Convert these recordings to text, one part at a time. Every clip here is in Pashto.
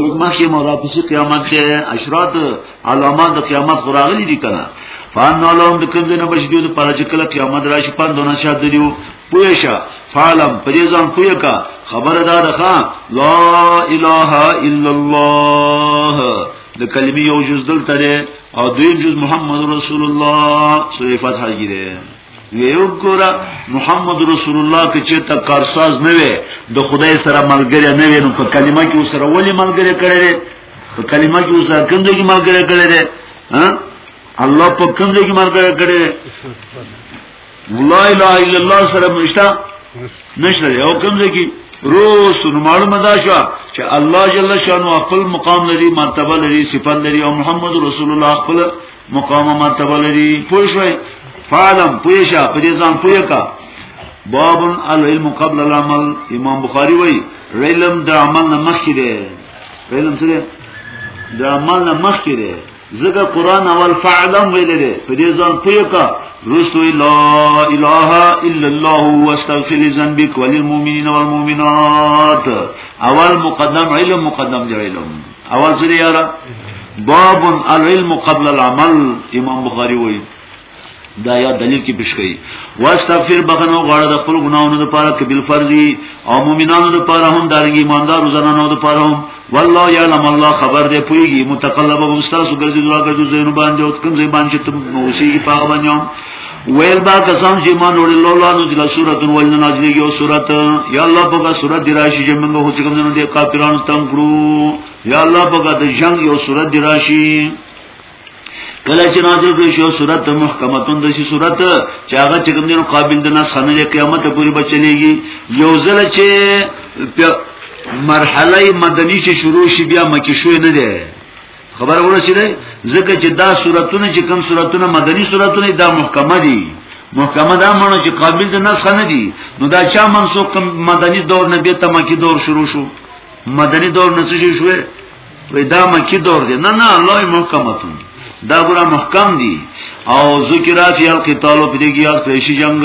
نور مخی مرافسی قیامت دی اشرات علامات د قیامت خراغلی دی کنه فان علم د کوم نه بشدو د پاره چې کله قیامت راشي پاند نه شاد دیو پویشا فالم پریزان پوی کا خبر دا دخا لا اله الا الله د کلمې یو جز دلته او دویم جز محمد رسول الله سورې فتح کې یو ګورا محمد رسول الله کې چې تا کارساز نه وي د خدای سره ملګری نه وي نو په کلمه کې وسره ولی ملګری کړي په کلمه کې وسره کوم ځای کې ملګری کړي ها الله په کوم ځای کې ملګری کړي لا اله الا الله سره مشتا نشته او کوم ځای کې روس نو معلومه دا شو چې الله جل شانو خپل مقام لري مرتبه لري صفات لري او محمد رسول الله خپل مقام مرتبه لري پوه شوي فعلم پوه شه په دې ځان پوه کا باب العلم قبل العمل امام بخاری وای علم د عمل نه مخکې دی علم څه دی د عمل نه مخکې دی زګه قران اول فعلم ویل دي په دې ځان پوهه کا رسول لا اله الا الله واستغفر ذنبك وللمؤمنين والمؤمنات اول مقدم علم مقدم دی علم اواز لري یاره باب العلم قبل العمل امام بخاری وایي دا یا دلیل کې پیش کړي واستغفر بخنو غواړه د خپل ګناونو لپاره کې بل فرضي او مؤمنانو لپاره هم دارنګي ایماندارو زنانو لپاره هم والله یعلم الله خبر دې پويږي متقلب او استاد ګرځي دعا ګرځي زینو باندې او کوم ځای باندې ته نو شي په باندې ویل با کسان چې ایمان وړي لولا نو د سورۃ ول نازلې یو سورۃ یا الله په سورۃ دی راشي چې موږ هڅه کوم نه دي کافرانو تم کړو یا الله په د جنگ یو سورۃ دی راشي کله چې نازل کړي شو سورۃ محکمتون د شي سورۃ چې هغه چې کوم نه قابل د نه سمې قیامت پورې بچلېږي یو ځل چې مرحله مدنی چې شروع شي بیا مکه شوې نه ده خبر ورسیده ځکه چې دا صورتونه چې کم صورتونه مدني صورتونه دا محکمه دي محکمه دا مونږ چې قابل د نسخ نه دي نو دا چا منسوخ کم مدني دور نه به تمکی دور شروع شو مدني دور نه څه شو وې دا مکی دور دی نه نه الله محکمه تون دا ګره محکم دي او ذکر فی القتال په دې کې یاد کړئ شي جنگ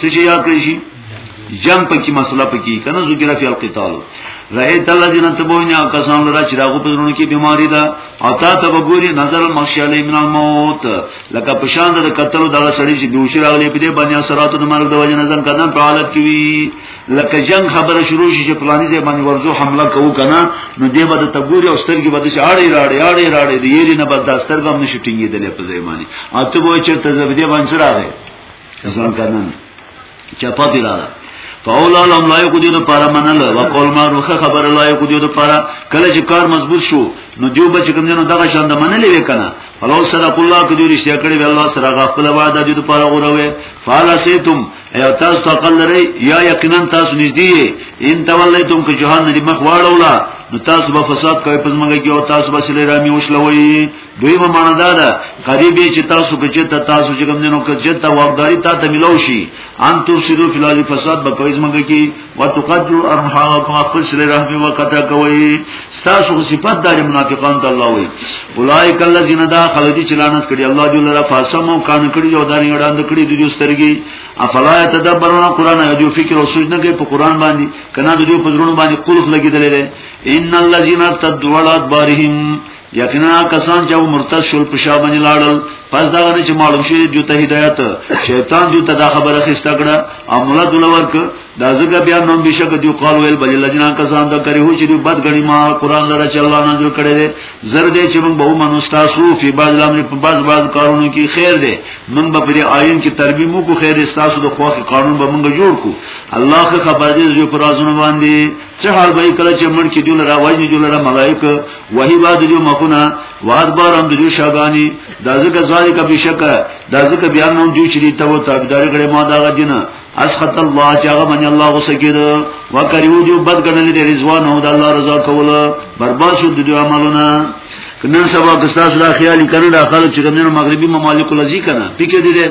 څه شي یاد کړئ شي جنگ پکې مسله پکې کنه ذکر فی القتال رایت الذین تبوینا کسان لرا چې راغو په زړونو کې بیماری ده او تا ته وګوري نظر المخشلی من الموت لکه په شان د قتل دغه سړی چې دوشي راغلی په دې باندې اثرات د مرګ د وجه نظر کدان په حالت کې وي لکه جنگ خبره شروع شي چې پلاني ځای باندې ورزو حمله کوو کنه نو دې باندې تبوري او سترګې باندې شاړې راړې اړې راړې دې یې نه برداشت تر غم نشټینګې دلې په ځای باندې اته وای چې ته زبدې باندې راغی ځان کارنن چپا پیراله قول علم لای کو دیو د پاره منل او قول معروف خبر لای کو دیو د پاره کله چې کار مضبوط شو نو دیو بچ کوم نه دغه شان د منلې وکنه فلو سره الله کو دیو رښتیا کړی وی الله سره غفل وعده دیو د پاره غوروي فالسیتم ایو تاسو تقل لري یا یقینا تاسو نږدې ان تولیتم که جهان دې مخ واړولا نو تاسو به فساد کوي پس مګي او تاسو به سره رامي وشلوي دویمه معنا دا ده قریب چې تاسو کچته تاسو چې کوم دینو کچته واغداري تا ته ملو شي ان تو سیرو فلال فساد به پویز مګه کی وتقدر ارحام په خپل سره رحم وقت کوي تاسو صفات دار منافقان ته الله وي اولایک الذین دا خلدی چلانت کړي الله جل را فاسمو کان کړي او دانی وړاند کړي د دې سترګي افلا تدبرون قران یو فکر او سوچ نه کوي په قران باندې کنا د دې په درونو باندې قلف لګیدلې ان الذین تدولت بارهم یقینا کسان چې مرتد شول په شا باندې لاړل پس دا غره چې معلوم شي جو ته هدایت شیطان جو ته دا خبره خسته کړه امرت ولور ک دا زګه بیا نوم بشک جو قال ویل بل لجنا کسان دا کری هو چې بد غنی ما قران لره چې الله نازل کړي دي زر دې چې موږ به منو تاسو فی بعض الامر په بعض بعض کارونو کې خیر دي موږ به پر آئین کې تربیه مو کو خیر تاسو د خوخي قانون به موږ جوړ کو الله خبر دې جو پر ازونه باندې څه حال به کله چې مړ کې جوړ راوځي جوړ را ملائکه وهی با د جو مخونه وادبار هم د جو شاګانی دا ځکه ځای کا بشک دا ځکه بیا نوم جو چې ته و تابعداري کړې ما دا غدینه اسخط الله چې هغه باندې الله غوسه کېده وکړو جو بد ګڼل دي رضوان او د الله رضا کوله برباد شو د دوی عملونه کنن سبا کستاس لا خیالي کړل خلک چې کومه مغربي ممالک لذي کنه پکې دي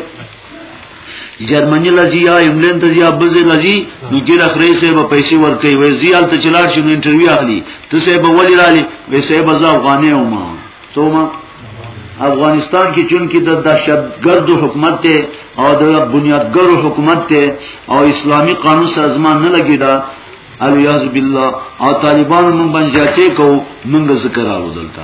جرمنی لذي یا انګلند ته یا بزه لذي نو ګیر اخري سه به پیسې ورکړي وې زیال ته چلار شنو انټرویو اخلي ته سه به ولې رالي وې سه به ز افغانې او ما څوما افغانستان کې چون کې د دهشتګرد حکومت ته او د بنیادګر حکومت ته او اسلامی قانون سره ځمان نه لګی دا الیاذ بالله او طالبان مونږ باندې ځاتې کو مونږ ذکر راو دلته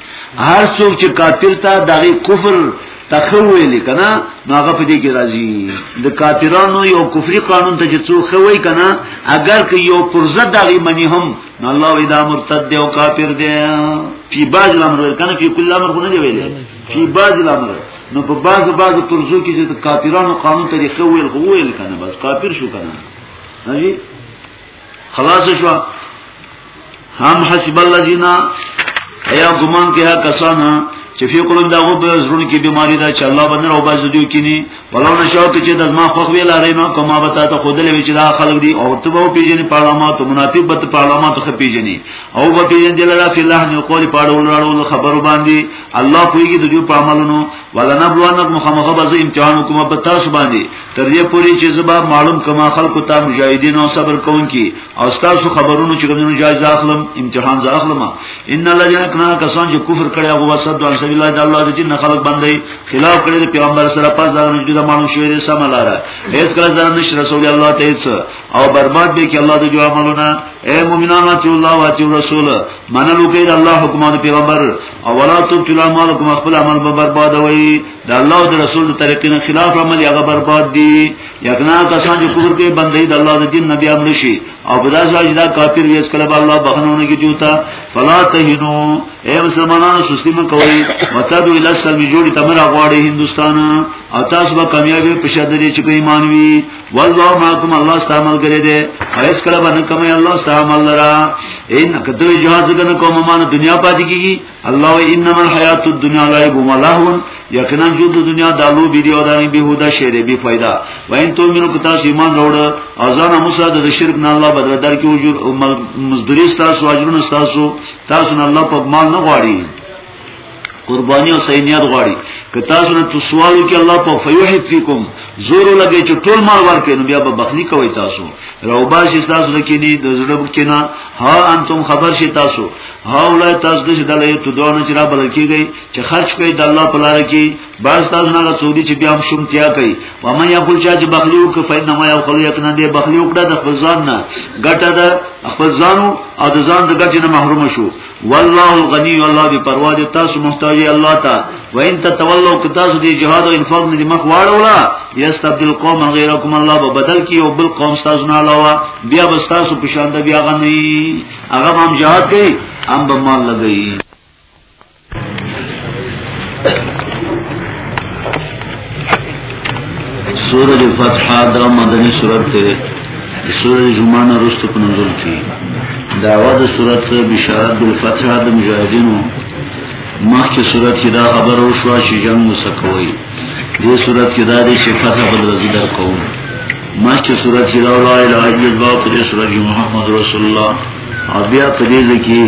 هر څوک چې کافر ته دغه کفر تخویلی کنا نو هغه په دې کې راځي د کافرانو یو کفري قانون ته چې څوک خوي کنا اگر که یو پرزه دغه منی هم نو الله وی دا مرتد دی او کافر دی په باج الامر کنه په کله امر خو نه دی ویلې په باج الامر نو په باز باز پرزو کې چې کافرانو قانون ته خویل خویل کنه بس کافر شو کنه نه خلاص شو هم حسب الذين ایا ګمان کې ها کسان چې فی قلوب دغه په زړه کې بیماری ده چې الله باندې او باز دیو کینی ولو نشاو ته چې د ما خو ویل لري نو کومه به تاسو خود له وچ دا خلک دي او ته به پیژنې پارلمانت منافق به پارلمانت خو پیژنې او به پیژنې دلته فی الله نو قول پاړول راړول خبرو باندې الله کویږي د دې په عملونو ولنبلونکم خامخبز امتحان کومه به تاسو باندې تر دې پوري چې زبا معلوم کما خلکو ته مجاهدین او صبر کوونکي او تاسو خبرونو چې کومو جایز اخلم امتحان ز اخلم ان الذين كنا کسان چې کفر کړي هغه وسد ان سبیل الله الله د جن خلق باندې خلاف کړي د پیغمبر سره پاس دا نه جدا مانو شوی دې سم لاره هیڅ کله ځان نش رسول الله ته هیڅ او برباد به کې الله د جو عملونه اے مومنانو چې الله او چې رسول منلو کې الله حکم او پیغمبر او ولا تبتلوا مالکم خپل عمل به برباد وي د الله او د رسول د طریقې نه خلاف عمل هغه برباد دي یقینا کسان چې کفر کوي بندي د الله د دین نه بیا مړ شي او په داسې حال دا کافر وي چې کله الله بخنونه کې جوتا فلا تهنو اے مسلمانانو سستی مه کوئ وتدو الی السلام جوړي تمر غواړي هندستان او تاسو به کامیابی په شاده دي چې ایمان وي والله معكم الله استعمال کړی دی هیڅ کله باندې کوم الله استعمال لرا ان کته جهاد کنه کوم مان دنیا پاتې کیږي الله و انما الحیات الدنیا لعب و لهو یقینا جو د دنیا د لو بی دی او د به هدا شری بی فائدہ و ان تو منو کتا ایمان روړ او ځان موسی د شرک نه الله بدل در کی اجر مزدوری تاسو اجرونه تاسو تاسو نه الله په مال نه غواړي قربانی او سینیت غواړي که تاسو نه تو سوالو کې الله په فیوحد فیکم زور لګی چې ټول مال ورکې نو بیا به بخلی کوي تاسو روباش تاسو نه کینی د زړه کې نه ها انتم خبر شي تاسو هاولای تاسو د دلې ته دوه چې را بل کیږي چې خرج کوي د الله په لار کې بار تاسو نه سودی چې بیا هم شومتیا کوي و ما یقول چې چې بخلی وک فین ما یقول یک نه دی بخلی وک د خپل ځان نه ګټه د خپل ځان او د ځان د ګټې نه محروم شو والله غنی الله دی پروا دی تاسو محتاج الله ته و ان تتولوا که تاسو دی جهاد او انفاق نه دی مخ واړولا یستبدل قوم غیرکم الله به بدل کی او بل قوم تاسو نه علاوه بیا به تاسو په شان د بیا غنی هغه هم جهاد کوي هم به مال لګوي سورج فتح دا مدنی صورت ته سورج جمعه نه رسته په نزول کې دا واده صورت بشارت بالفتح د مجاهدینو مخکې صورت کې دا خبر وشو چې جنگ مسکوي دې صورت کې دا دی چې فتح بل ورځې درکوم مخکې صورت کې دا لا اله الا الله په دې صورت کې محمد رسول الله او بیا په دې کې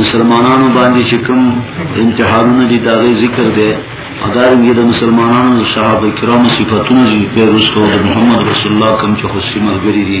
مسلمانانو باندې چې کوم امتحانونه دي دا ذکر دی ادارنګ د مسلمانانو صحابه کرامو صفاتونه دي په رسول محمد رسول الله کوم چې خصي مرګري دي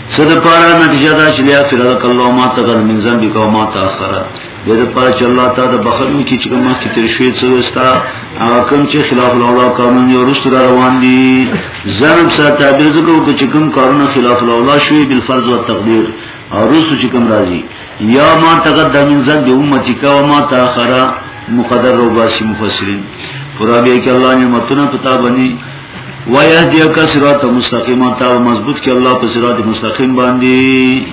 څه د پاره نتیجه دا چې لیا فرق الله ما تقدم من ذنبک و ما تاخر د دې پاره چې الله تعالی د بخښنې کې چې کوم مخکې تیر شوی څه وستا هغه کوم چې خلاف الاولا قانون یو رست را روان دي ضرب سره تعبیر زکو چې کوم کارونه خلاف الاولا شوی بل فرض او تقدیر او رست چې کوم راځي یا ما تقدم من ذنب امتی کا و ما تاخر مقدر روباسی مفسرین پرابیه که اللہ نعمتنا پتا بنی ويهديك صراط مستقيم تا مضبوط کې الله په صراط مستقيم باندې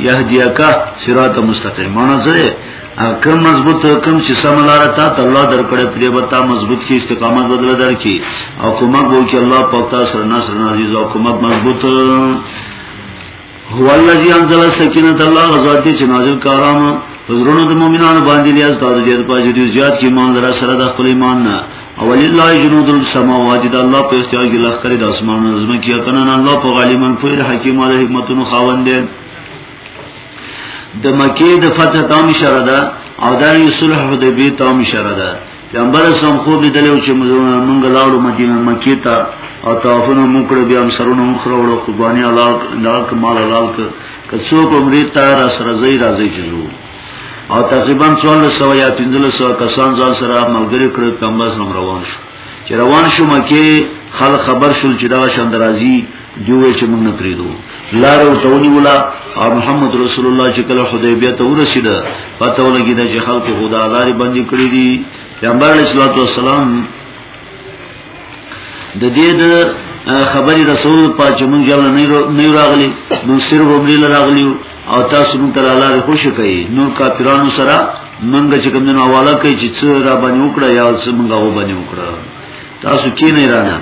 يهديك صراط مستقيم معنا څه دی کم مضبوط کم چې سم لار تا ته الله درکړې پرې به تا مضبوط کې استقامت بدل درکې او کومک وو کې الله پاک تاسو سره نصر نازل او کومک مضبوط هو الذي انزل السكينه الله غزاد چې نازل کارام حضورونو د مؤمنانو باندې دی از تاسو دې په دې زیات چې ایمان لرا سره د خپل ایمان نه اول الله جنود السماوات د الله په استعاج کې لخر د اسمانو زمه کې کنه الله په غالبا فیر حکیم او حکمتونو خاوند دی د مکه د فتح تام شردا او د صلح حدیبی تام شردا پیغمبر اسلام خو به دلو چې مونږ لاړو مدینه مکی ته او طوافونه مونږ کړو بیا هم سرونه مونږ خره وړو قرباني الله لاک مال الله ته که څوک عمرې ته را سره زی راځي چې زو او تقریبا 1400 یا 1500 کسان ځان سره ملګری کړو پیغمبر اسلام روان شو چې روان شو مکی خلک خبر شول چې دا شاندرازي دیوې چې موږ نه پریدو لار او تونی ولا او محمد رسول الله چې کله حدیبیه ته ورسید پته ولګی دا چې خلکو خدا لاري باندې کړی دي پیغمبر علیه الصلاۃ والسلام د دې د خبري رسول په چې موږ یو نه راغلی نو صرف عمرې راغلی او تاسو موږ تر الله خوش کړي نور کافرانو سره موږ چې کوم نه حواله کوي چې څه را باندې وکړه یا څه موږ و باندې وکړه تاسو کې نه رانه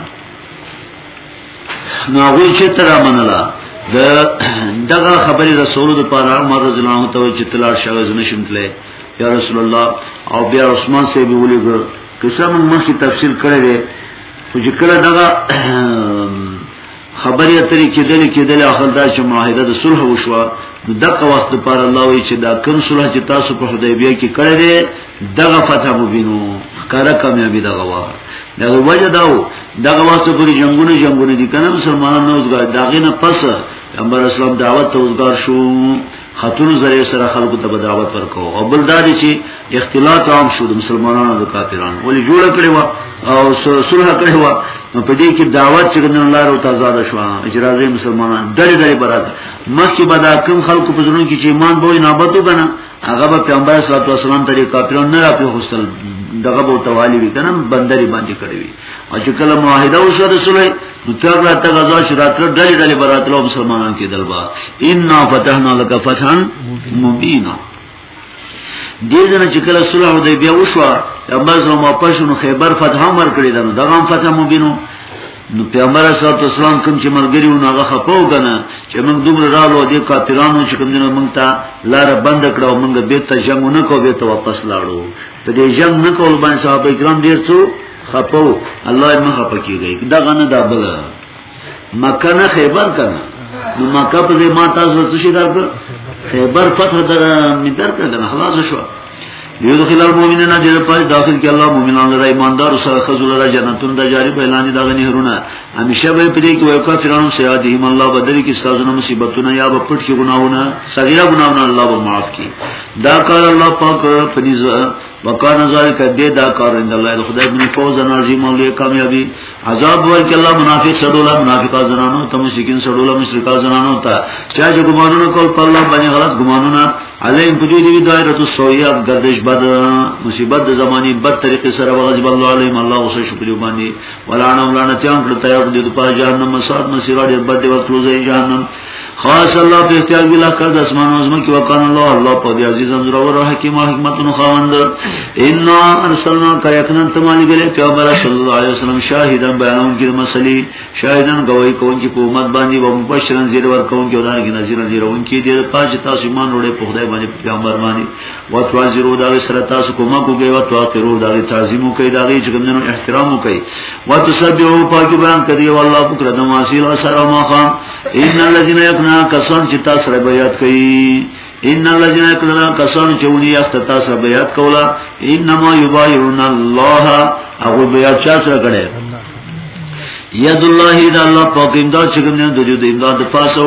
نو هغه چې تر منله د دغه خبرې رسول د پاره عمر رضی الله عنه ته چې تلار شوه زنه شمتله یا رسول الله او بیا عثمان سي به ولې قصه موږ مخکې تفصیل کړی دی خو چې کله دغه خبرې اترې کېدلې کېدلې اخر دا چې معاهده د صلح وشوه دغه وخت پر الله وی چې دا کوم صلح چې تاسو په حدیبیه کې کړی دی دغه فتح مبینو ښکارا کامیابی دغه واه دغه وجه داو دغه واسطه پوری جنگونه جنگونه دي کنه مسلمانان نو ځګر داغه نه پس پیغمبر اسلام دعوت ته وزګار شو خاتون زری سره خلکو ته دعوت ورکو او بل دا دي چې اختلاط عام شو د مسلمانانو د کافرانو ولې جوړ کړي وا او صلح کړي وا نو په دې کې دعوت چې ګنن لار او تازاد شو اجازه مسلمانان درې درې برات مخکې به دا کم خلکو په ځړونو کې چې ایمان به نه بتو کنه هغه به پیغمبر صلی الله علیه وسلم ته کافرون نه راپی حسل دغه به توالی وی کنه بندری باندې کړی وی او چې کله معاهده وشو د صلح نو تر راته غزا شو راتل ډلې ډلې براتلو مسلمانان کې دلبا ان فتحنا لك فتحا مبینا دې ځنه چې کله صلح حدیبیه وشو پیغمبر صلی الله علیه وسلم خیبر فتح هم ورکړی دا دغه فتح مبینو نو پیغمبر صلی الله علیه وسلم کوم چې مرګري و هغه خپو کنه چې موږ دومره رالو دي کافرانو چې کوم دینه موږ ته لار بند کړو موږ به ته جنگ نه کو به ته واپس لاړو په دې جنگ نه کول باندې صحابه کرام ډیر څو خپو الله یې مخه پکېږي دا غنه دا بل مکه نه خیبر کنه نو مکه په دې ما تاسو څه شي درک خیبر فتح در می درک کنه خلاص شو یدخل المؤمنین جل پای داخل کې الله مؤمنان لره ایماندار سره خزل را جنتون د جاری په اعلان دغه نهرونه همیشه به پدې کې وکړه فرعون سیادهم الله بدل کې سازونه مصیبتونه یا په پټ کې ګناونه صغیره ګناونه الله به معاف کړي دا کار الله پاک پنځه وکانه ذالک دې دا کار اند الله خدای دې فوز نازي مولوی کامیابی عذاب ورک الله منافق سړولا منافقا زنانو ته مشرکین سړولا مشرکا زنانو ته چا چې ګمانونه کول په الله باندې غلط ګمانونه علیم په دې دی دایره السویه گردش بد مصیبت د زمانی بد طریقې سره وغضب الله علیم الله اوسه شکر یو باندې ولعنه ولعنه تیام کړه تیار دې په جهنم مساد مسیرا دې بد وخت روزه جهنم خاص الله په اختیار کې لا کړ د اسمان او زمکه وکړ الله الله په دې عزیز اندر او حکیم او حکمت نو خواند ان ارسلنا کا یقینا تمالی ګل پیغمبر صلی الله علیه وسلم شاهدان بیانون کې مسلې شاهدان گواہی کوون کې په امت باندې و مبشرن زیر ور کوون کې ودان کې نذیر زیر ون کې دې پاج تاسو ایمان وروړي په خدای باندې پیغمبر باندې وتوازرو دا سره تاسو کومه کوګي وتوقرو دا تعظیم کوي دا چې کومنو احترام کوي وتسبحو پاک بیان کوي والله بکر د واسیل سره مخه ان الذين يقنا کسان چې تاسو سره بیات کوي ان الذين يقنا کسان چې ونی یخت تاسو سره بیات کولا انما یبایون الله هغه بیا چا سره کړي ید الله اذا الله پاک امداد چې کومنو د دې امداد پاسو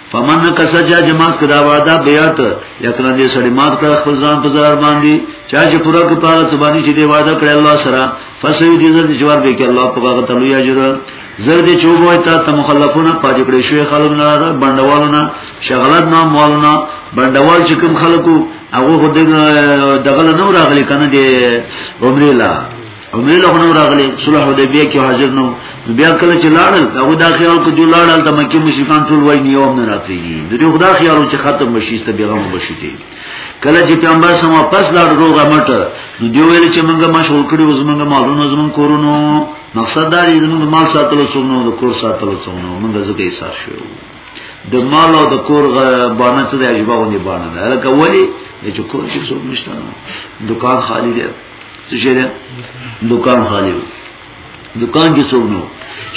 فمن کسا چا جماعت کدا وعده بیات یقینا دې سړی مات کړ خپل ځان په zarar باندې چا چې پورا کو پاره سبانی چې دې وعده کړ الله سره فسوی دې زړه جواب به کې الله په هغه تعالی اجر زر دې چوبوي تا ته مخلفونه پاتې کړې شوې خلک نه را بندوالونه شغلت نه مالونه بندوال چې کوم خلکو هغه دغه نه راغلي کنه دې عمره لا او دوی له خونو راغلي صلح حدیبیه کې حاضر نو بیا کله چې لاړل هغه دا خیال کو جو لاړل د مکه مشرکان ټول وای نیو نه راځي دوی خدا خیال چې ختم بشي ست بیغم بشي دي کله چې پیغمبر سم واپس لاړ روغه مټ نو دی ویل چې موږ مشغول کړي اوس موږ مالونه زمون کورونو مقصد دا دی موږ مال ساتلو څومره د کور ساتلو څومره موږ ځکه یې سات شو د مال او د کور باندې څه دی عجبه غونډه باندې دا لکه ولی چې کور چې څوک نشته دکان خالی دی څه شي ده دکان خالی وو دکان کې څوک نو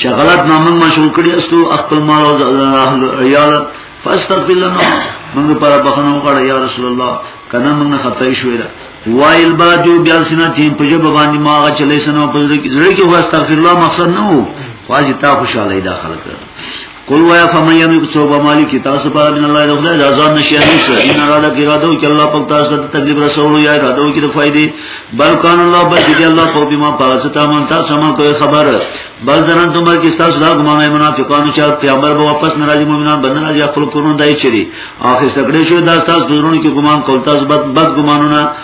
شغلات نامن مشغول کړی استو خپل مال او اهل عیال فاستغفر لنا موږ پر بخنه وکړه یا رسول الله کنه موږ خطا شوې ده وایل با جو بیا سینا تیم په جبه باندې ماغه چلې سنو په زړه کې هو استغفر الله مقصد نه وو خواجه تا خوشاله دا خلک قل وایا فمن یملک سوبا مالی کی تاسو پر من الله رضا د ازان نشي نشو ان را ده کی را دو چې الله پاک تاسو ته تکلیف رسول یا را دو چې فائدې بل کان الله بل دې الله په بما پاس ته مون تاسو ما کوئی خبر بل زنان تم کی تاسو دا ګمان منافقان چې پیغمبر به واپس ناراضي مؤمنان بندن راځي خپل کورونه دای چری اخر سکړې شو دا تاسو دورونو کې ګمان کول تاسو بد بد ګمانونه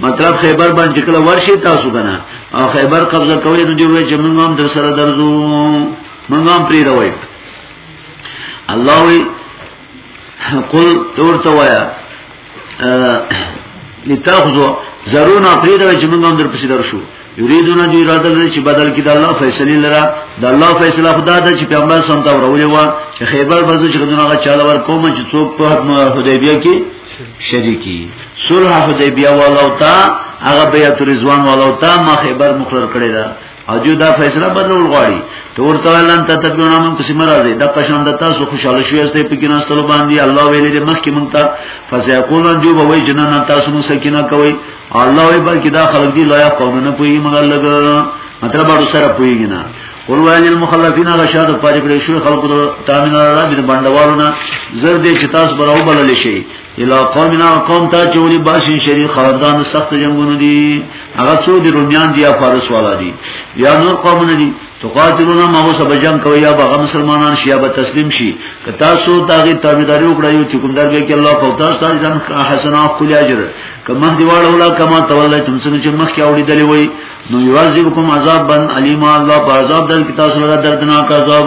مطلب خیبر باندې کله ورشي تاسو کنه او خیبر قبضه کوي نو دی وای چې موږ هم در سره درځو موږ هم پری راوي الله وی قل تور تو وایا لتاخذو زرون اپریده چې موږ هم در پسې درشو یریدونه دوی را دل چې بدل کې د الله فیصله لرا د الله فیصله خدا د چې پیغمبر سم ته ورولې و چې خیبر بزو چې دونه غا چاله ور کوم چې څوک په حدیبیه کې شریکی صلح حدیبیه والو تا هغه بیعت رضوان والو تا ما خیبر مخرر کړی دا اجو دا فیصله بدلول غواړي ته ورته ولن ته تدګون امن کوسي مرزه د قشان د تاسو خوشاله شوي استې په کینه ستلو باندې الله ویلې د مخ کې مونږ ته فسيقولون جو به وای جنان تاسو مو سکینه کوي الله وی بلکې دا خلک دی لویا قوم نه پوي مګر لګ مطلب اړو سره پويږي نه قل وایل المخلفین غشاد پاره کړی شو خلق ته تامین را دې بندوالونه زر دې چې تاسو براو بلل شي الا قومنا قوم ته چوری باشین شری خاندان سخت جنگونه دي هغه څو دې رومیان دي یا فارس والا دي یا نور قومونه دي تقاتلون ما هو سبا جنگ کوي یا به مسلمانان شي یا به تسلیم شي که تاسو داغه تابعداري وکړئ یو چې کوم درګه کې الله په تاسو سره جن حسنا کلی اجر کما دی واړه ولا کما تولای تم څنګه چې مخ کې اوړي دلی وای نو یوازې کوم عذاب بن علیما الله په عذاب در کې تاسو لپاره دردناک عذاب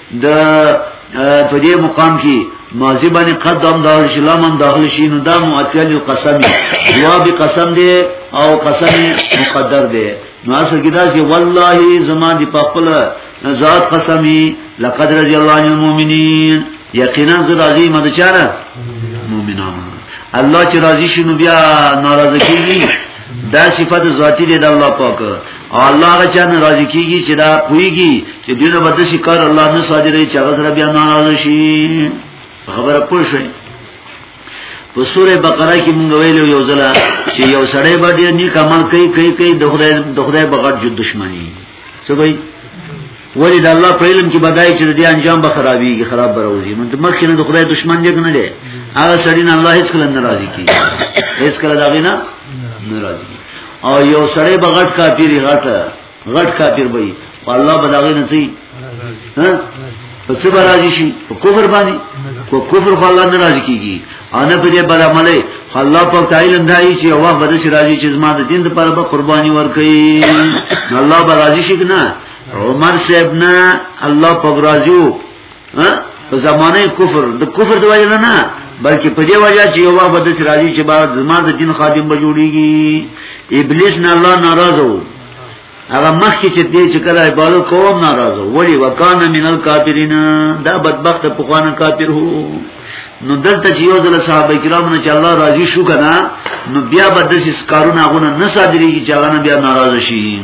د په دې مقام کې ماضی باندې قدم داخل شي لمن داخل شي نو دا معطل القسم دعا به قسم دی او قسم مقدر دی نو اصل کې دا چې والله زما دی په خپل ذات قسمی لقد رضی الله عن المؤمنین یقینا زه راضی مده چاره مؤمنان الله چې راضی شي نو بیا ناراضه کیږي دا صفت ذاتی دی د الله پاک او الله هغه چا نه راضی کیږي چې دا پویږي چې دغه بده شي کار الله نه صادرې چې هغه سره بیا ناراض شي خبره پوه شئ په سوره بقره کې مونږ ویلو یو ځله چې یو سړی باندې نیک عمل کوي کوي کوي د خدای د خدای بغیر جد دشمنی څه کوي ولی د الله په علم کې بدای چې د انجام به خرابېږي خراب بروزي نو د مخ نه د خدای دشمن دی نه دی هغه سړی نه الله هیڅ کله ناراضي کیږي هیڅ کله دا نه ناراضي او یو سړی به غټ کافر غټ غټ کافر وي او الله به دا غي نه سي ها په څه راضي شي په کفر باندې کو کفر خو الله ناراضي کیږي انا په دې بل عمله الله په تعالی اندای چې هوا بده شي راضي چې زما د دین لپاره به قرباني ورکړي الله به راضي شي نه عمر صاحب نه الله پګرازو ها په زمانه کفر د کفر د وجه نه بلکې په دې وجه چې یو وخت د سراجي چې بعد زما د دین خادم به جوړیږي ابلیس نه الله ناراض وو هغه مخکې چې دې چې کله عبادت کوم ناراض وو ولی وکانه من الکافرین دا بدبخت په خوانه کافر هو نو دلته چې یو ځل صحابه کرام نه چې الله راضي شو کنه نو بیا به د سکارونه غونه نه صادري چې هغه بیا ناراض شي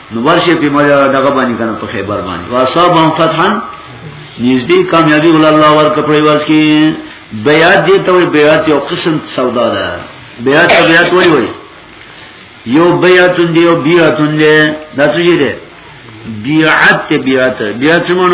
نو ورشه په مجا دغه باندې کنه په خیبر باندې واصاب هم فتحا نږدې کامیابی ول الله ورک په ایواز کې بیات دې ته وي بیات یو قسم سودا ده بیات ته بیات وای وای یو بیاتون دی یو بیاتون دی دا څه شي دی بیعت بیات بیات څه مونږ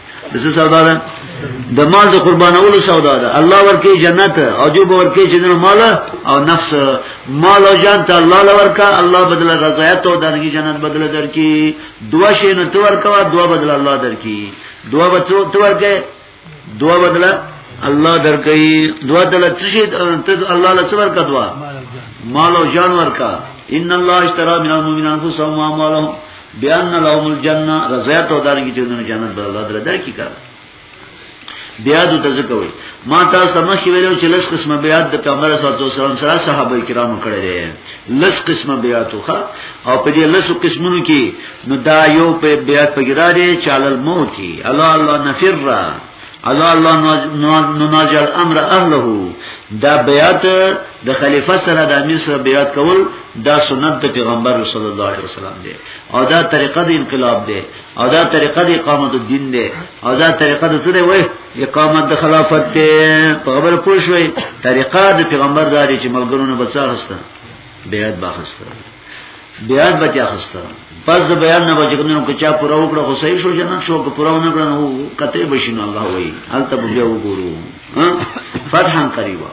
د څه سودا ده د مال د قربانولو سودا ده الله ورکه جنت او جو ورکه چې مال او نفس مال او جان ته الله لورکا الله بدل رضایت او درګي جنت بدل درکې دوا شي نه تو ورکا دوا بدل الله درکې دوا بچو تو ورکه دوا بدل الله درکې دوا دل څه شي ته الله لڅ ورکا دوا مال او جان ورکا ان الله اشترى من المؤمنين انفسهم واموالهم بیان لهم الجنه رضایت او دارنګ چې دنه جنت به الله تعالی درکې کړ بیا د تزکوي ما تا سمش ویلو چې لس قسمه بیا د پیغمبر صلی الله علیه وسلم سره صحابه کرامو کړی دی لس قسمه بیا توخه او په دې لس قسمونو کې نو دا یو په بیا په ګراره چالل موتی الله الله نفر الله الله نناجع الامر اهله دا بیعت د خلیفہ سره د امیر سره بیعت کول دا سنت د پیغمبر صلی الله علیه وسلم دی او دا طریقه د انقلاب دی او دا طریقه د اقامت الدین دی او دا طریقه د څه دی وای اقامت د خلافت دی په خبره پوه شوي طریقه د پیغمبر دا دی چې ملګرونه بچا هسته بیعت باخسته بیا بچا خسته پس د بیان نه بچ کنه که چا پورا وکړه خو صحیح شو جنت شو که پورا نه کړه نو کته بشین الله وای الته بیا وګورو فتحا قریبا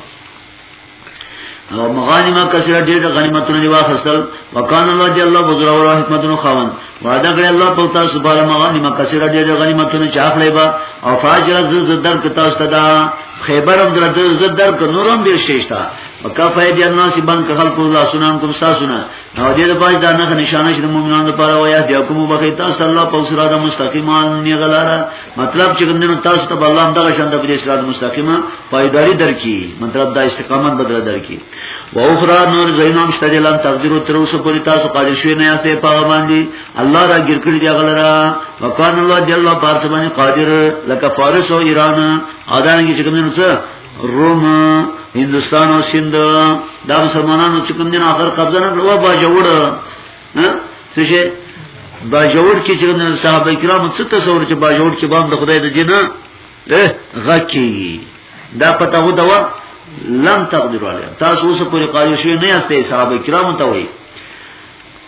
او مغانمه کثیره ډېر غنیمتونه دی واخستل وکانه الله جل الله بزرګ او حکمتونو خاوند وعده کړی الله په تاسو سبحانه مغانمه کثیره ډېر غنیمتونه چاخلې با او فاجر ز ز در کتا ستدا خیبر هم درته ز در ک نورم ډېر شېشتا وکفا ایدی الناس بن که خلق الله سنان کوم ساسونه نو دې د پاج دا نه نشانه چې د مؤمنانو لپاره وایي دی کوم بخی تاسو الله په سره د مستقیما نه غلاره مطلب چې کوم نه تاسو ته الله دغه شان د بری سره مستقیما پایداری درکې مطلب دا استقامت بدل درکې و اخرى نور زینام شته لن تقدیرو تر اوسه پوری تاسو قادر شوی نه یاست په باندې الله را ګر کړی دی غلرا وکانه الله جل پارس باندې قادر لکه فارس او ایران اذان کې چې کوم څه روم هندستان او سند دا مسلمانانو چې کوم دین اخر قبضه نه کړو با جوړ ها څه شي با جوړ کې چې کوم صحابه کرام څه تصور چې با جوړ کې باندې خدای د جنا اه غکی دا پته و دا لم تقدر علی تاسو اوس پورې قایو شوی نه یاستئ صحابه کرام ته وایي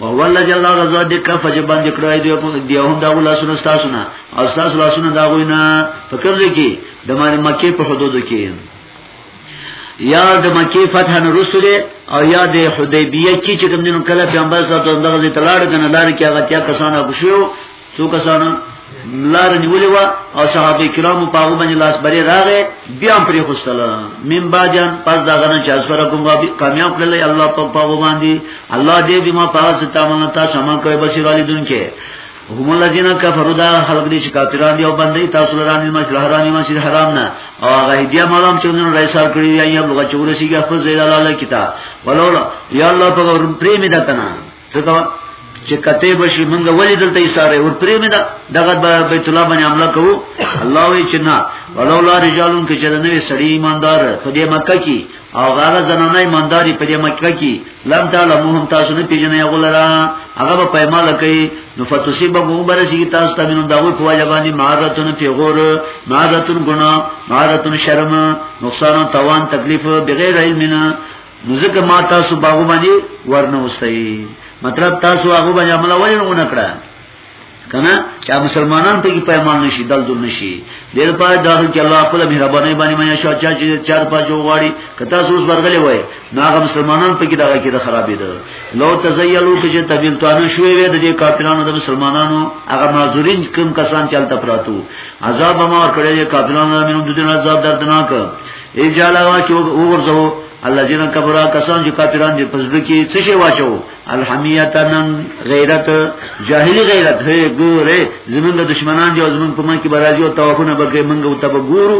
وهو الله جل غزا د کف چې باندې کړای دی په دی هم دا لاسونه تاسو نه او تاسو لاسونه دا غوینه فکر لکی د معنی مکه په حدودو کې یا د مکه فتح نه رسوله او یا د حدیبیه چې کوم دینو کله پیغمبر صلی الله علیه وسلم دغه تلاړ کنه لار کې هغه تیا کسانه خوشو څو کسانو لار نیولې و او صحابه کرامو په هغه باندې لاس بری راغې بیا پرې خوستل من باجان پس دا غنه چې اسفر کوم به کامیاب کړل الله په هغه باندې الله دې بما پاس تامن تا سما کوي بصیر علی دن کې هم الذين كفروا دا خلق دي چې کافران دي او باندې تاسو لران مسجد حرام مسجد حرام نه او هغه دې مالام چې نن رئیسار کړی یا یو لغه چورسیږي خپل زیلاله کتاب ولولا یا الله په پرې می دتنه ځکه چې کته بشي مونږ ولې دلته یې ساره ور پرې مې دا دغه بیت الله باندې عمله کوو الله وی چې نه ولولا رجالون کې چې د نوې سړی ایماندار په دې مکه کې او غاغه زنانه ایمانداری په دې مکه کې لم تعالی مهم تاسو نه پیژنې غولرا هغه په پیمال کوي نو فتصيب به برسي تاسو ته نو داوی په وجه باندې مارتون پیغور مارتون ګنا مارتون شرم نقصان توان تکلیف بغیر علمنا نو ځکه ما تاسو باغو باندې ورنه وسای مطلب تاسو هغه باندې عمل ولې نه کړه کنه چې مسلمانان په کې پیمان نشي دل دل نشي د دې په داخل کې الله خپل مهرباني باندې مې شو چې چې چار پاج وغواړي کته سوس ورغلې وای ناغه مسلمانان په کې دغه کې د خرابې ده لو تزیلو کې چې تبیل توانه شوې وې د دې کافرانو د مسلمانانو هغه ناظرین کوم کسان چلته پراتو عذاب ما ور کړې کافرانو مې د دې عذاب دردناک اجالا واچو وګرځو الذين كبروا کسان چې کافران دي پس دکی څه شي واچو الحمیتنن غیرت جاهلی غیرت هي ګوره زمونږ دشمنان دي زمونږ په من کې برازي او توافونه بګې منګ او تب ګورو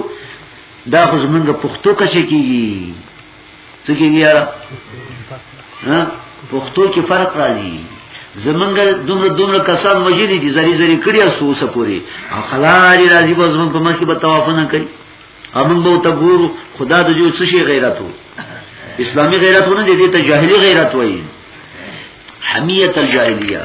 دا خو زمونږ پښتو کښې کیږي څه کیږي یاره ها پښتو کې فرق راځي زمونږ دومره دومره کسان وجلی دي زری زری کړی او سوسه پوری او خلاري راځي به زمونږ په مخ کې به توافونه کوي امن به ته ګور خدا د جو څه شي غیرت وو اسلامی غیرت ونه دي ته جاهلی غیرت وایي حمیت الجاهلیه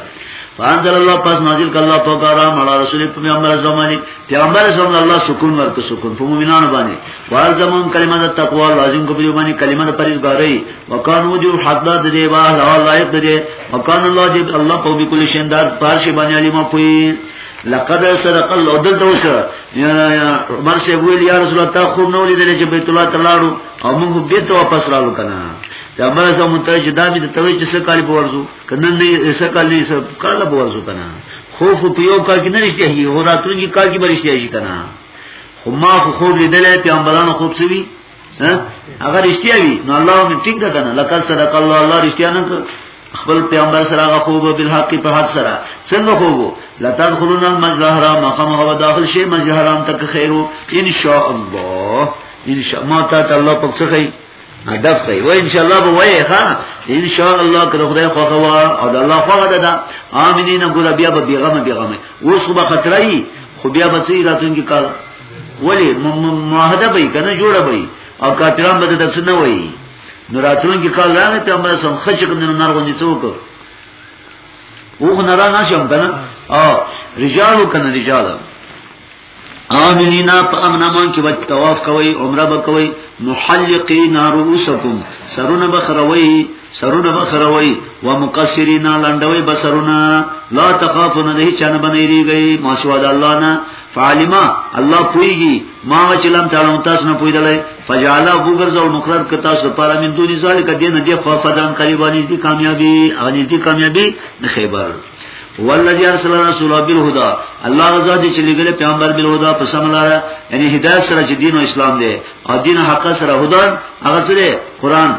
فانزل الله پس نازل ک الله پاک آرام علی رسول پیغمبر زمانی پیغمبر زمان الله سکون ورک سکون په مومنانو باندې وار زمون کلمه د تقوا لازم کو په باندې کلمه د پرهیزګاری وکانو جو حد د دی با الله لایق دی وکانو الله جب الله په کل شیندار پارش باندې علم پوی لقد سرق الله دلته وش یا یا عمر سے ویل یا رسول الله تا خوب نو لیدل چې بیت الله تلاړو او موږ به ته واپس رالو کنه دا عمر سره متوجه دا به ته وی چې سکالي پورزو کنه نه سکالي سب کاله پورزو کنه خوف په یو کال کې نه رښتیا هي هو راتلونکي کال کې به رښتیا شي کنه خو ما خو خوب لیدل پیغمبرانو خوب سوي هغه رښتیا وی نو الله هم ټیک ده کنه لکه صدق الله الله رښتیا نه خپل پیغمبر سره هغه خوب بالحق په حق سره څنګه خوب لا تدخلون المسجد الحرام خامخ و داخل شي مسجد الحرام تک خیرو ان شاء الله ان شاء ما ته الله په څه کوي ادب کوي و ان شاء الله به وای ښا ان شاء الله کله خدای خو غوا او د الله خو غدا دا امینین ګور بیا به بیغمه بیغمه اوس خو به خطرای خو بیا به سي راتونکي کار ولی معاهده به کنه جوړه به او کافران به د سنه وای نو راتلون کې کال رانه ته ما سم خچ کوم نه نارغونی څوک وګ نه را نشم کنه او رجال کنه رجال آمنینا په امن امان کې وځ طواف کوي عمره به کوي محلقین رؤسکم سرونه بخروي سرونه بخروي ومقصرین لندوي بسرونه لا تخافون ده چانه بنئ ریږي ما سوا د الله نه فعلما الله پویږي ما چې لم تعلم تاسو نه پویدلې فجعل ابو غرز او مقرر ک تاسو لپاره من دون ذالک دین دې ففدان قریبانی دي کامیابی اغنی دي کامیابی نه خیبر والذي ارسل رسول بالهدى الله غزا دي چې لګل پیغمبر بالهدى په سم لار یعنی هدایت سره چې دین او اسلام دی او دین حق سره هدان هغه سره قران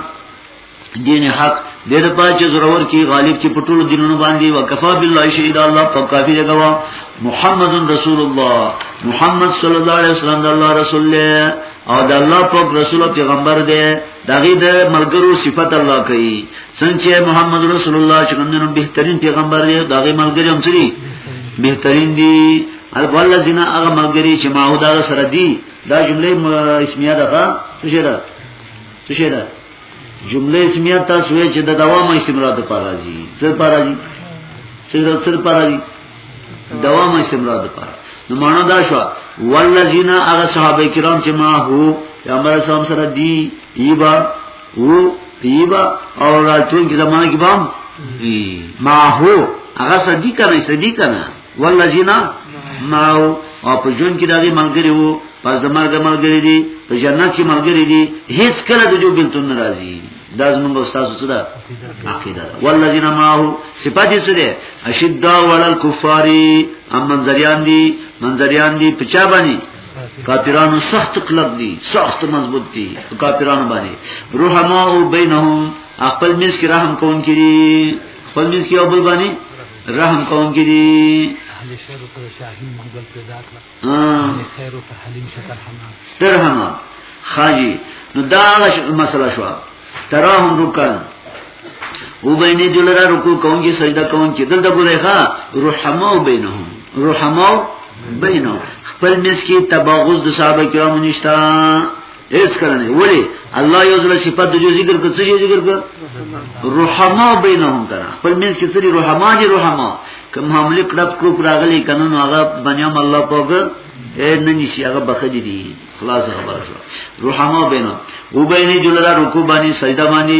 دین حق د دې په چې ضرور کې غالب چې په ټولو دینونو باندې وکفا بالله شهید الله په کافی دی غوا محمد رسول الله محمد صلی الله علیه وسلم د الله رسول له او د الله په رسول پیغمبر دی دغه د ملګرو صفت الله کوي څنګه محمد رسول الله چې کوم بهترین پیغمبر دی دغه ملګری هم سری بهترین دی البل زنا هغه ملګری چې ماحود سره دی دا جمله اسمیه ده څه شي ده څه شي ده جمله اسمیه تاسو وی چې د دوام استمرار د پاره راځي څه پاره راځي څه د څه پاره راځي دوام استمرار د پاره نو معنا دا شو والذین اغه صحابه کرام چې ما هو پیغمبر اسلام سره دی ایبا او ایبا او راتون کې زمانه کې بام ما هو هغه صدیق نه صدیق نه والذین معو او په جون کې دغه ملګری وو پس د مرګ ملګری دي په جنت کې ملګری دي هیڅ کله د جو بنتون ناراضي دا زمونږ استاد سره عقیده ده والذین معه صفات یې سره اشد وعلى الكفار ام منظریان دي منظریان دي په چا باندې کافرانو سخت کلک دي سخت مضبوط دي کافرانو باندې رحماء بینهم خپل مس کې رحم کون کړي خپل مس کې او بل باندې رحم کون کی دی اهل شهر او شاهین منګل پیدا کړ اهل خیر او حلیم شکر حمام درهم خاجی نو دا مسله شو تراهم رکان او بینه دلرا رکو کون کی سجده کون کی دلته ګورای ښا رحمو بینهم رحمو بینهم خپل مس کی تباغض د صحابه کرامو نشتا هیڅ کله نه ولی الله یو ځل صفات د ذکر کو څه ذکر کو رحما بینهم کرا خپل منځ کې سری رحما دي رحما کوم حمله کړب کړو راغلی قانون هغه بنیام الله پاک اے ننی شي هغه بخدي دي خلاص خبره شو رحما بینهم و بینه جلدا رکوع باندې سجده باندې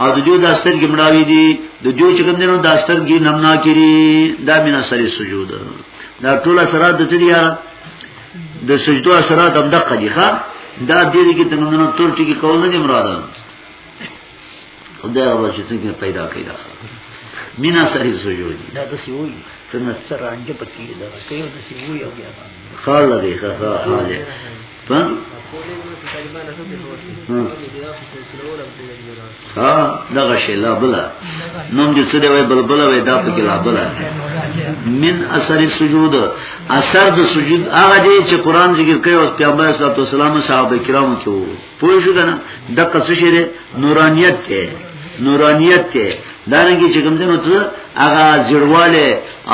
او د دیو داستر کې مړاوي دي د دیو چې کوم دینو داستر کې نمنا کړي دا مینا سره سجود دا ټول سره د چړیا د سجدو سره د دقه دي ښا دا دې کې د مننو تور ټکی کول نه مراد خدای هغه چې څنګه پیدا کړی دا مینا سره سجود دا د سی وی څنګه سره انګه پکې دا کوي د سی وی او بیا خال لري ښا ښا ها ها دغه شی لا بلا نوم دې سره وای بل بلا وای دا په کې لا بلا من اثر سجود اثر د سجود هغه دې چې قران ذکر کوي او پیغمبر صلی الله علیه وسلم صحابه کرامو کې وو پوه شو کنه د قصې شری نورانیت ته نورانیت ته دانګي چې کوم دې نو ته هغه جوړواله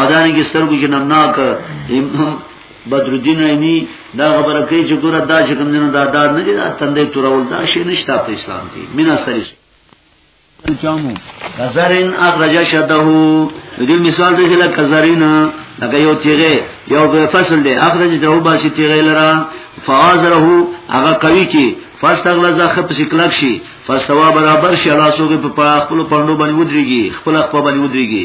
اذانګي سترګو کې نمناک بدرالدین عینی دا خبره کوي چې ګوره دا چې کوم دینه دا دا نه دي دا تندې تورول دا شی نشته په اسلام کې مینا سری چامو کزرین اخرج شده دې مثال دې چې لکه زرین لکه یو تیغه یو فصل دې اخرج ته وباسي تیغه لرا فازره هغه کوي کې فاستغلظ خپ شکلک شي فاستوا برابر شي الله سوګه په خپل پندو باندې ودرېږي خپل خپل باندې ودرېږي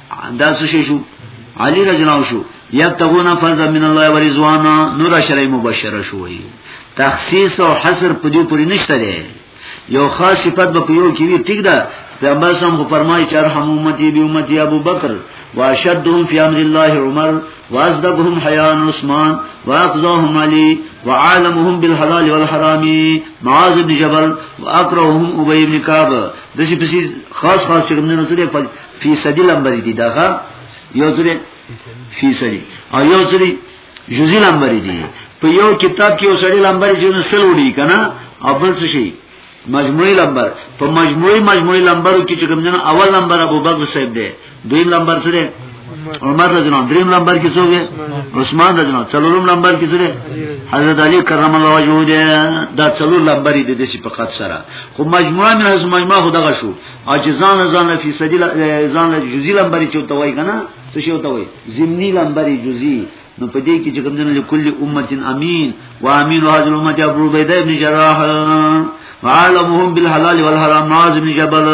دا څه شو علی رضی الله شو یبتغون فضل من الله ورضوانا نور شرع مبشره شوی تخصیص او حصر په دې پوری نشته دی یو خاص صفت به په یو کې وی ټیک ده پیغمبر سم خو فرمایي چې ارحم امتی بی امتی ابو بکر واشدهم فی امر الله عمر واصدقهم حیان عثمان واقضاهم علی وعالمهم بالحلال والحرام معاذ بن جبل واقرهم ابی بن کعب دسی پسی خاص خاص چې موږ نه فیصدی لمبر دی دغه یو ځلې فیصدی او یو ځلې جزئی لمبر دی په یو کتاب کې اوسړي لمبر چې نو سل وړي کنه او بل څه شي مجموعي لمبر په مجموعي مجموعي لمبرو کې چې کوم جن اول لمبر ابو بکر صاحب دی دویم لمبر څه دی عمر رضی الله دریم لمبر کې څوک دی عثمان رضی الله څلورم لمبر کې څه دی حضرت علی کرم الله وجهه دی دا څلور لمبر دي د دې په قد سره خو مجموعه من از مجموعه خدغه شو او چې ځان ځان فی سبیل ځان جزئی لمبر چوته وای کنه څه شی وته وای زمینی لمبر جزئی نو په دې کې چې کوم دنه کل امه امین و امین هذه الامه ابو عبیده ابن جراح وعلمهم بالحلال والحرام معاذ بن جبل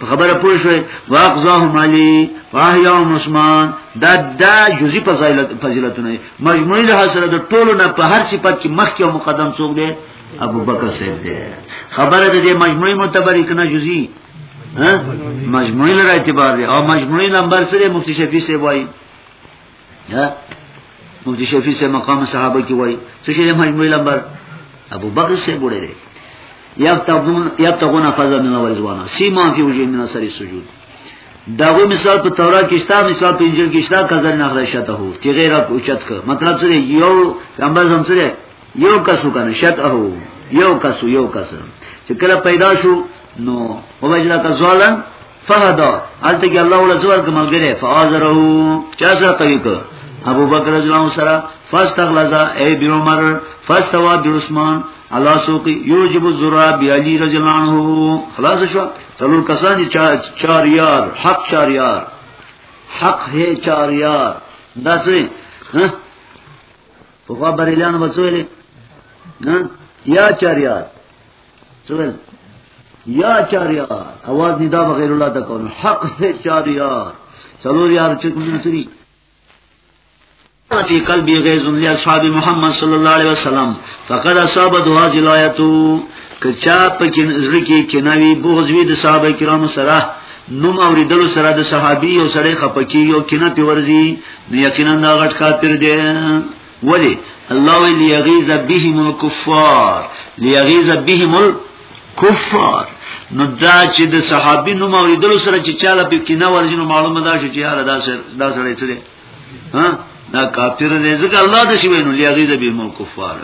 په خبره پوه شوي واقضاهم علی واحیاهم عثمان دا دا جزئی فضیلت فضیلتونه مجموعی له سره د ټولو نه په هر صفت کې مخکې او مقدم څوک دی ابو بکر صاحب دی خبره د دې مجموعي معتبرې کنه جزئی ها مجموعي لر اعتبار دی او مجموعي نمبر سره مفتی شفیع صاحب وایي ها مفتی شفیع صاحب مقام صحابه کې وایي څه شي مجموعي نمبر ابو بکر صاحب وړي دی یبتغون یبتغون فضل من ورزوانا سیما فی وجه من اثر السجود داغه مثال په تورات کې شته مثال په انجیل کې شته کزر نه غره شته هو چې غیر اوچت ک مطلب څه دی یو پیغمبر زم څه دی یو کسو کنه شک اهو یو کسو یو کسو چې کله پیدا شو نو وبجلا کا زوالن فهدا الته کې الله ولا زوال کمل غره فازره چا سره کوي کو ابو بکر رضی الله سره فاستغلظ ای بن عمر فاستوا درسمان الله سوقي یوجب الذرا بیالی رضی الله عنه خلاص شو څلور کسان چې چار یار حق چار یار حق ہے چار یار دا څه په خوا بریلیانو به څویلې یا چاریار څویل یا چاریار اواز ندا به غیر الله تکون حق ہے چاریار چلو یار چې کوم نه تری فی قلبی غیظ لاصحاب محمد صلی الله علیه وسلم فقد اصاب دعاء جلایتو کچا په کین زړه کې کیناوی بغض وی د صحابه کرامو سره نوم اوریدلو سره د صحابي او سړی خپکی او کینه پیورځي یقینا دا غټ کافر دی ولی الله ویلی یغیظ بهم الکفار لیغیظ بهم الکفار نو دا چې د صحابي نوم اوریدلو سره چې چاله په کینه ورجنو معلومه ده چې یاره دا سره دا سره څه دی ها دا کافر دی ځکه الله د شی وینو لیغیظ بهم الکفار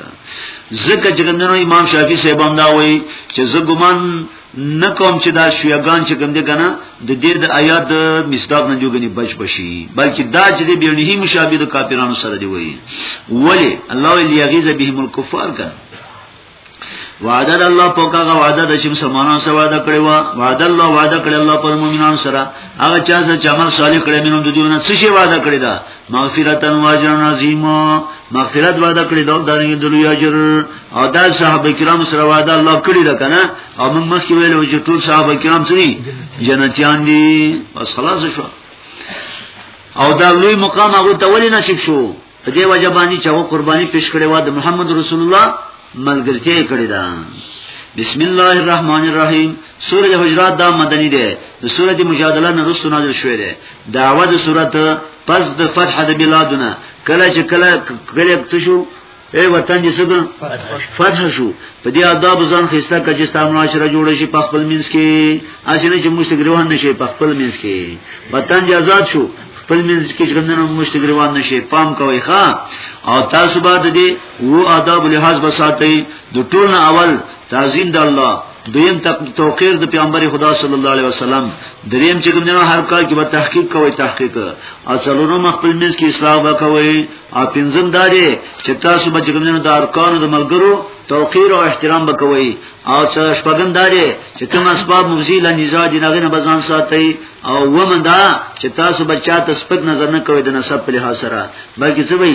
ځکه چې ګندنو امام شافعي صاحب هم دا وایي چې زه ګمان نه کوم چې دا شیعاګان چې کوم دي کنه د دې د آیات مصداق نه جوګني بچ بشي بلکې دا چې دې بیرنه مشابه د کافرانو سره دی وایي ولی الله ویلی یغیظ بهم الکفار کنه وعده الله پوکا غا وعده د چې مسلمانانو سره وعده کړی و وعده الله وعده کړی الله پر مؤمنانو سره هغه چا چې عمل صالح کړی مینه د دیونه څه شی وعده کړی دا مغفرتن واجرن عظیما مغفرت وعده کړی دا دغه د لوی اجر او دا صحابه کرام سره وعده الله کړی دا کنه او موږ مخکې ویلو چې ټول صحابه کرام سری جنتیان دي بس خلاص شو او دا لوی مقام هغه ته ولې نصیب شو په دې وجه باندې چې هغه قرباني پیش کړې و د محمد رسول الله ملګرتیا کړې ده بسم الله الرحمن الرحیم سورۃ الحجرات دا مدنی ده د سورۃ مجادله نه رسو نازل شوې ده دعوه د صورت پس د فتح د بلادونه کله چې کله کله څه شو ای وطن دې سګل فتح شو په دې آداب ځان خسته کچې ستاسو معاشره جوړ شي په خپل مینس کې اسنه چې مشتګروان نشي په خپل مینس کې وطن دې آزاد شو خپل مینس کې ژوندنه مشتګروان نشي پام کوي ښا او تاسو بعد دې وو آداب لحاظ بساتئ د ټول اول تعظیم د الله دویم توقیر د پیغمبر خدا صلی الله علیه وسلم دریم چې کومنه هر کار کې به تحقیق کوي تحقیق او څلورم خپل منځ کې اصلاح وکوي او پنځم دا دی چې تاسو به کومنه د ارکان د ملګرو توقیر او احترام وکوي او چې شپږم دا دی چې کوم اسباب مفزیل نزاع دي نه نه بزان ساتي او ومن دا چې تاسو بچا ته سپک نظر نه کوي د نسب په لحاظ سره بلکې څه وي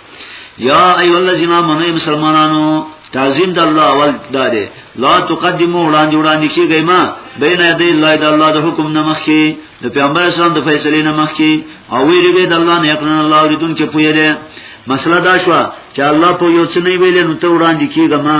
یا ایو الذین آمنوا مسلمانانو تعظیم د الله اول دا دی لا تقدمو وړاندې وړاندې کیږئ ما بین یدی الله د الله د حکم نه مخکي د پیغمبر اسلام د فیصلې نه مخکي او ویریږئ د الله نه یقین الله اوریدون کې پوی دی مسله دا شو چې الله په یو څه نه ویل نو ته وړاندې کیږه ما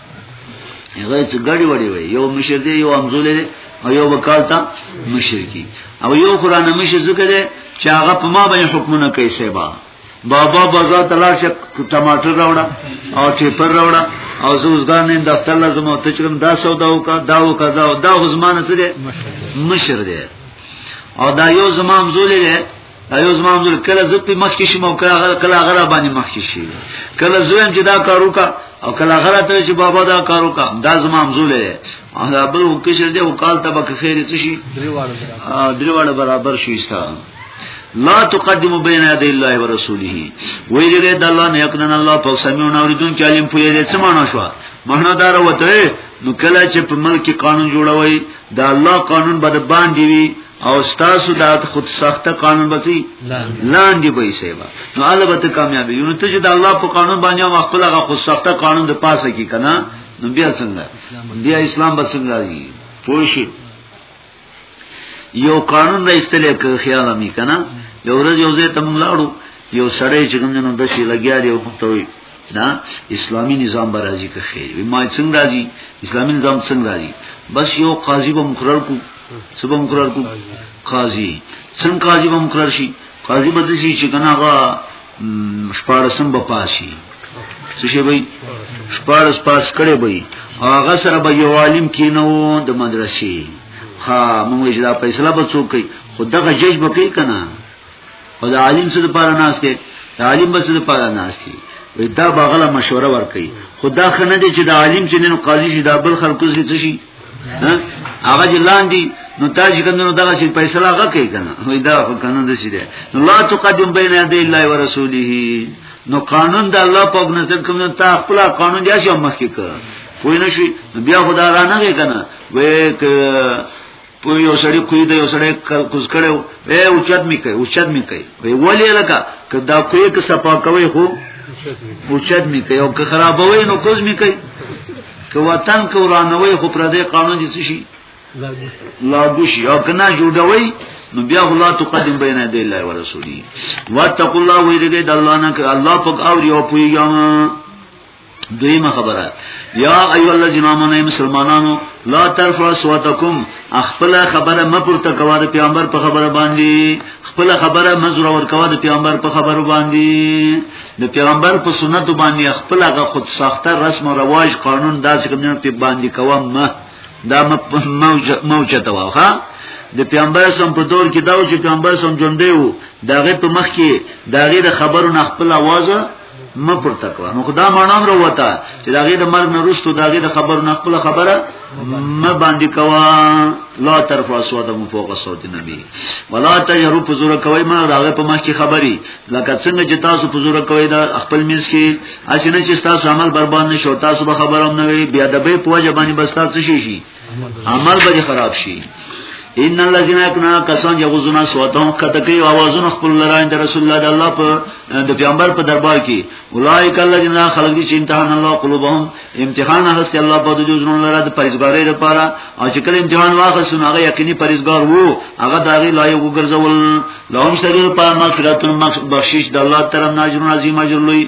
هغه چې ګړی وړي وي یو مشر دی یو امزول دی او یو وکال تا مشر کی او یو قران مشر زکه دی چې هغه په ما باندې حکمونه کوي سبا بابا بازار تلار شه ټماټر راوړه او چیپر راوړه او زوزګان نن دفتر لازم او تچرم دا سودا وکا دا وکا دا دا غزمانه څه دی مشر دی او دا یو زمام زولې ایو زما مزل کله زه په مخ کې شم او کله غره کله غره باندې مخ کې شي کله زویم چې دا کارو کا او کله غره ته چې بابا دا کارو کا دا زما مزل دی او دا بل وکشر دی او کال ته به خیر څه شي دریواله برابر شي ستا لا تقدمو بین یدی الله و رسوله ویلې د الله نه یقنن الله په سمعون اوریدون کې علم پوی دې څه معنا شو معنا دار وته نو کله چې په ملک قانون جوړوي د الله قانون بد باندې وي او ستاسو دا خود سخته قانون بسی لاندې به یې سیبا نو البته کامیابی یو ته چې د الله په قانون باندې او خپل هغه خود سخته قانون د پاسه کې کنه نو بیا څنګه بیا اسلام به څنګه راځي پوښي یو قانون را استلې که خیال می کنه یو ورځ یو ځای ته ملاړو یو سړی چې کوم نن د شي لګیا دی او ته دا اسلامی نظام به راځي که خیر وي ما څنګه راځي اسلامی نظام څنګه راځي بس یو قاضي به مقرر کو څه به مقرر کو قاضي څنګه قاضي به مقرر شي قاضي به دې چې کنه هغه شپارسم به پاسي څه شي به شپارس پاس کړي به هغه سره به یو عالم کینو د مدرسې ها موږ اجلا فیصله به څوک کوي خو دغه جج به کوي کنه او د عالم څه لپاره ناس دی د عالم به څه لپاره ناس دی وی دا باغله مشوره ورکي خدا خنه دي چې د عالم چې نن قاضي شي دا بل خلکو څه څه شي هغه جلان دي نو تاج کنه دغه شي فیصله هغه کوي کنه وی دا کنه د شي دي نو لا تقدم بین یدی الله و رسوله نو قانون د الله په نظر کوم نو تا خپل قانون دی چې مخکې کړ کوی نشي بیا خدا را نه کنه وې په یو سړی کوی دی یو سړی کوز کړو اے اوچت می کوي اوچت می کوي وی ولې لکه که دا کوی که صفا کوي خو اوچت می کوي او که خرابوي نو کوز می کوي که وطن که ورانوي خو پر دې قانون دي شي لاګو شي او کنه جوړوي نو بیا الله تقدم بین دی الله ورسولی واتقوا الله ویریږي د الله نه الله پاک او یو پویګم دویمه خبره یا ایو الذین آمنوا مسلمانانو لا ترفعوا صوتکم خپل خبره مپورته کوه د پیغمبر په خبره باندې خپل خبره مزور ور کوه د پیغمبر په خبره باندې د پیغمبر په سنت باندې خپل هغه خود ساخته رسم او رواج قانون داسې کوم په باندې کوه ما دا موجه ته واخا د پیغمبر سم په دور کې دا چې پیغمبر سم ژوندې وو داغه په مخ کې داغه د خبرو نه خپل आवाज م پورته کړه نو خدا مانام وروته چې دا غي د مرګ نه رسټو دا غي د خبر نه خپل خبره م باندې کوا لا طرف اسو د فوق صوت نبی ولا تجرو پزور کوي ما راغه په مخ کې خبري لکه څنګه چې تاسو پزور کوي دا خپل میز کې اسنه چې تاسو عمل برباد نشو تاسو به خبرم نه وي بیا د به پوجا باندې بس تاسو شي شي عمل به خراب شي ان الذين كنا کسان یغزون صوتهم کته کوي اوازونه خپل لراین د رسول الله د الله په د پیغمبر په دربار کې اولایک الذين خلق دي چې امتحان الله قلوبهم امتحان هست الله په دې جوړون لره د پریزګاری لپاره او چې کله امتحان واخصون هغه یقیني پریزګار وو هغه داغي لایق وګرځول لهم سره په مغفرت بخشش د الله تعالی ناجر عظیم اجر لوی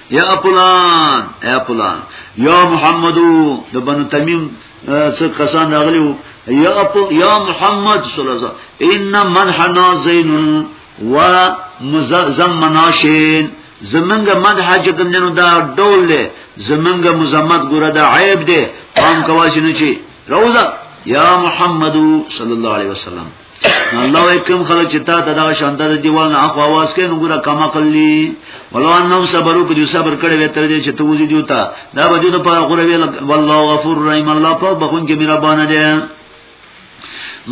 یا فلان یا فلان یا محمدو د بنو تمیم څو کسان راغلیو یا یا محمد صلی الله علیه وسلم ان من حنا زین و مزمناشین زمنګ مدح چې کوم جنو دا ډول دی زمنګ مزمت ګره دا عیب دی قام کوا شنو چی روزه یا محمد صلی الله علیه وسلم الله وکم خلک چې تا ته دا شانته د دیوال نه اخو आवाज کوي نو ګره کما کلی ولو انهم صبرو کو دې صبر کړي وي تر دې چې ته وځي دیوتا دا وجود په غره ویل والله غفور رحیم الله په بخون کې مهربان دی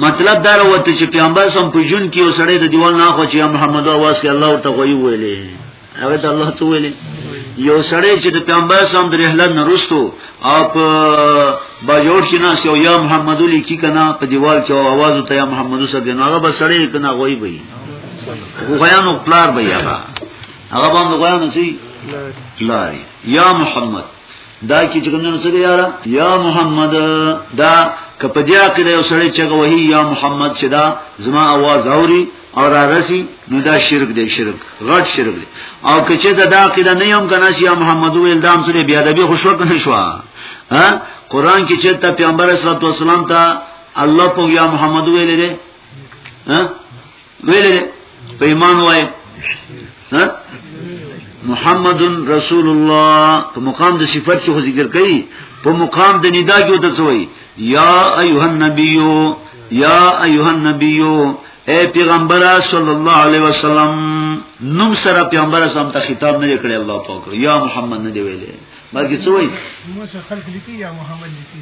مطلب دا وروته چې پیغمبر سم په جون کې وسړې د دیوال نه اخو چې محمد واس کې الله ورته ویلې هغه د الله ته ویلي یو سړی چې د پیغمبر سم د رحلت نرستو او په باجوړ کې ناس یو یا محمد علی کی کنا په دیوال کې आवाज ته یا محمد صاحب نه هغه بسړی کنا غوي وي غویانو پلار به هغه هغه باندې غویانو سي لاري یا محمد دا کی چې کومنه څه دی یارا یا محمد دا کپ دې عقیده یو سړی چې وایي یا محمد چې دا زما आवाज اوري او را رسی نو دا شرک دی شرک غټ شرک دی او که چې دا عقیده نه یم کنه چې یا محمد ویل دا هم سره بیا د بیا خوشو کنه شو ها قران کې چې ته پیغمبر اسلام ته الله په یا محمد ویل دی ها ویلې په ایمان وای ها محمد رسول الله په مقام د صفات کې ذکر کړي په مقام د ندا کې د څوي یا ایه النبی یا ایه النبی اے پیغمبر صلی الله علیه وسلم نوم سره پیغمبر سم ته خطاب نه کړی الله پاک یا محمد نه دی ویلې بلکې څوي مو څه خلق لیکي یا محمد لیکي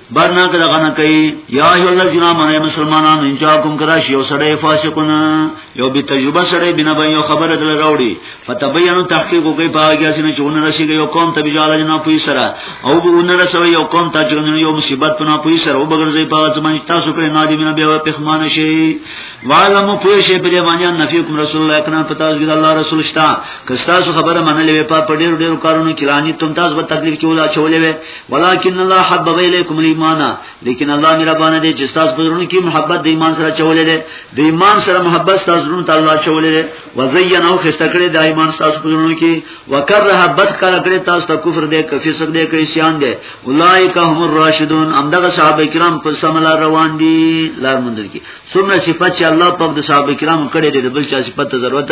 برنا کړه غنه کوي یا ای الله جنا منه مسلمانانو ان جاکم کرا شی او سړی فاسقون یو به تجربه سړی بنا به یو خبره دل راوړي فتبینو تحقیق کوي باګیا سینه چون رسیږي یو قوم ته بجاله جنا پوي سره او به اون رسوي یو قوم ته چون یو مصیبت پنا پوي سره او بغرځي په ځمن تاسو کړي نادي بنا به پخمان شي والم پوي شي په باندې نفیکم رسول الله کنا پتا ځګ الله رسول شتا که تاسو خبره منلې په ډېر ډېر کارونو کې لانی تم تاسو به تکلیف کې ولا چولې ولكن الله حبب اليكم الايمان لیکن الله مهربان دی چې تاسو په زړونو کې محبت د ایمان سره چولې ده د ایمان سره محبت تاسو زړونو ته الله چولې ده وزین او خسته کړې د ایمان تاسو په زړونو کې وکره بد کار کړې تاسو ته کفر دې کفر سب دې کړې سیان دې اولایک هم الراشدون امدغه صحابه کرام په سمل روان دي لار مندل کې څومره صفات چې الله پاک د صحابه کرام کړې دې د بل چا صفات ضرورت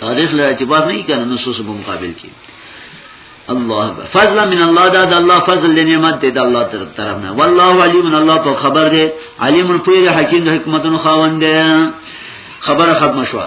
تاریخ له اعتبار نه کړي نو سوس په مقابل کې الله فضل من الله دا د الله فضل له نعمت دی د الله تر طرف نه والله علیم الله په خبر دی علیم په حکیم د حکمتونو خاوند دی خبره ختم شوه